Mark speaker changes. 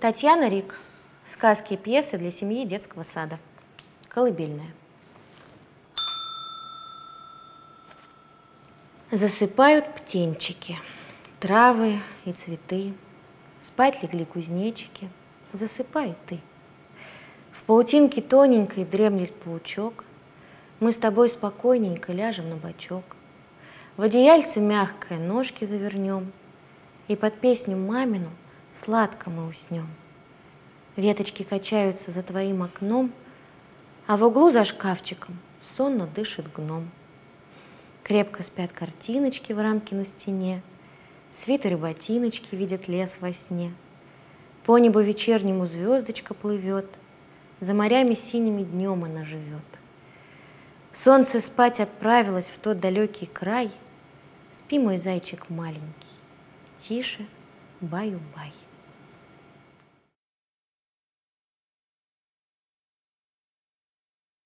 Speaker 1: Татьяна Рик. Сказки и пьесы для семьи и детского сада. Колыбельная. Засыпают птенчики, травы и цветы. Спать легли кузнечики, засыпай ты. В паутинке тоненькой дремлет паучок. Мы с тобой спокойненько ляжем на бочок. В одеяльце мягкое ножки завернем, И под песню мамину сладко мы уснем. Веточки качаются за твоим окном, А в углу за шкафчиком сонно дышит гном. Крепко спят картиночки в рамке на стене, Свитеры ботиночки видят лес во сне. По небу вечернему звездочка плывет, За морями синими днем она живет. Солнце спать отправилось в тот далекий край. Спи, мой зайчик маленький, тише, баю-бай.